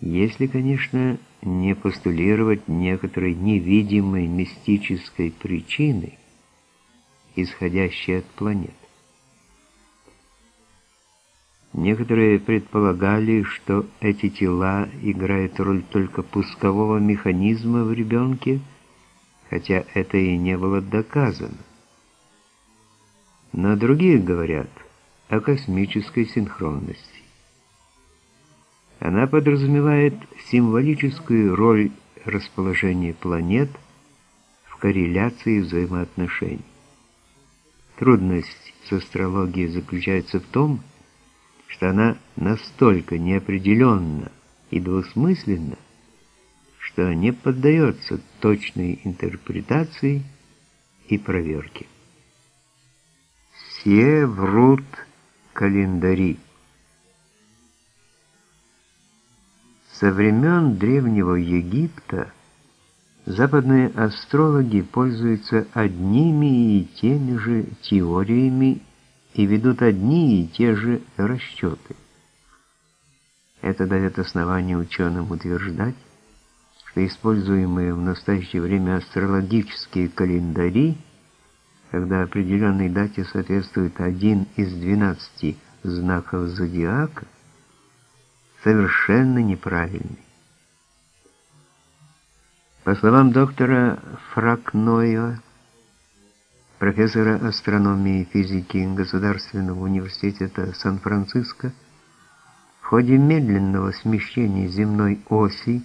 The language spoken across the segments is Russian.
Если, конечно, не постулировать некоторой невидимой мистической причины, исходящей от планет. Некоторые предполагали, что эти тела играют роль только пускового механизма в ребенке, хотя это и не было доказано. Но другие говорят о космической синхронности. Она подразумевает символическую роль расположения планет в корреляции взаимоотношений. Трудность с астрологией заключается в том, что она настолько неопределенна и двусмысленна, что не поддается точной интерпретации и проверке. Все врут календари. Со времен Древнего Египта западные астрологи пользуются одними и теми же теориями и ведут одни и те же расчеты. Это дает основание ученым утверждать, что используемые в настоящее время астрологические календари, когда определенной дате соответствует один из 12 знаков зодиака, совершенно неправильный. По словам доктора Фракноя, профессора астрономии и физики Государственного университета Сан-Франциско, в ходе медленного смещения земной оси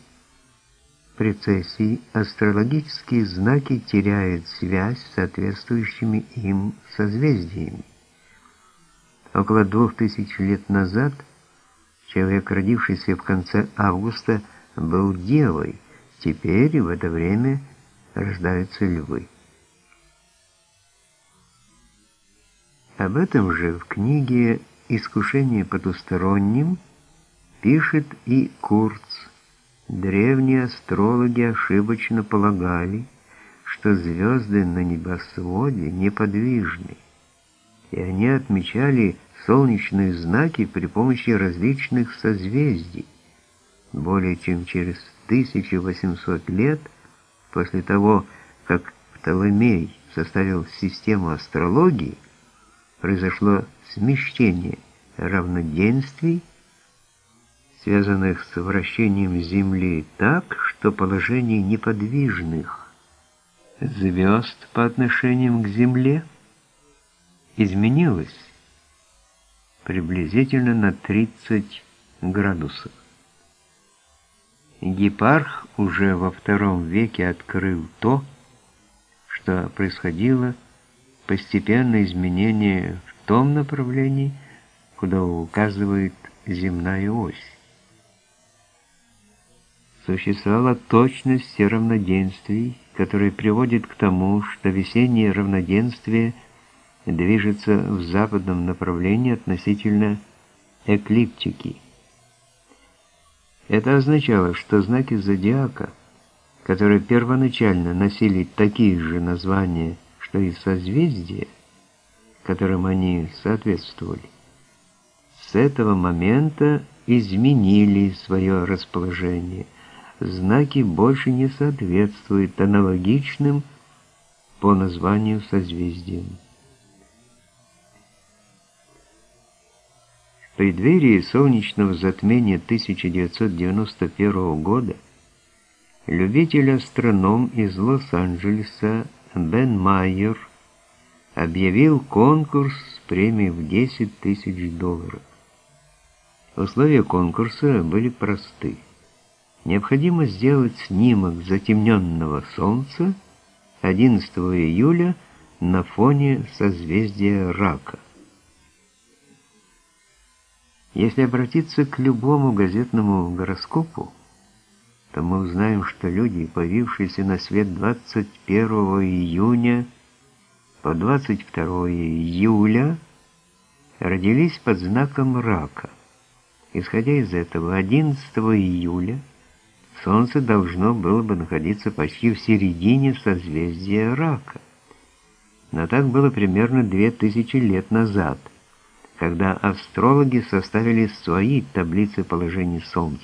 прецессии астрологические знаки теряют связь с соответствующими им созвездиями. Около двух тысяч лет назад – Человек, родившийся в конце августа, был девой. Теперь в это время рождаются львы. Об этом же в книге «Искушение потусторонним» пишет и Курц. Древние астрологи ошибочно полагали, что звезды на небосводе неподвижны, и они отмечали солнечные знаки при помощи различных созвездий. Более чем через 1800 лет после того, как Птолемей составил систему астрологии, произошло смещение равноденствий, связанных с вращением Земли так, что положение неподвижных звезд по отношению к Земле изменилось приблизительно на 30 градусов. Гепарх уже во втором веке открыл то, что происходило постепенное изменение в том направлении, куда указывает земная ось. Существовала точность равноденствий, которая приводит к тому, что весеннее равноденствие – движется в западном направлении относительно эклиптики. Это означало, что знаки зодиака, которые первоначально носили такие же названия, что и созвездия, которым они соответствовали, с этого момента изменили свое расположение. Знаки больше не соответствуют аналогичным по названию созвездиям. Преддверии солнечного затмения 1991 года любитель-астроном из Лос-Анджелеса Бен Майер объявил конкурс с премией в 10 тысяч долларов. Условия конкурса были просты. Необходимо сделать снимок затемненного Солнца 11 июля на фоне созвездия Рака. Если обратиться к любому газетному гороскопу, то мы узнаем, что люди, появившиеся на свет 21 июня по 22 июля, родились под знаком рака. Исходя из этого, 11 июля Солнце должно было бы находиться почти в середине созвездия рака. Но так было примерно 2000 лет назад – когда астрологи составили свои таблицы положений Солнца.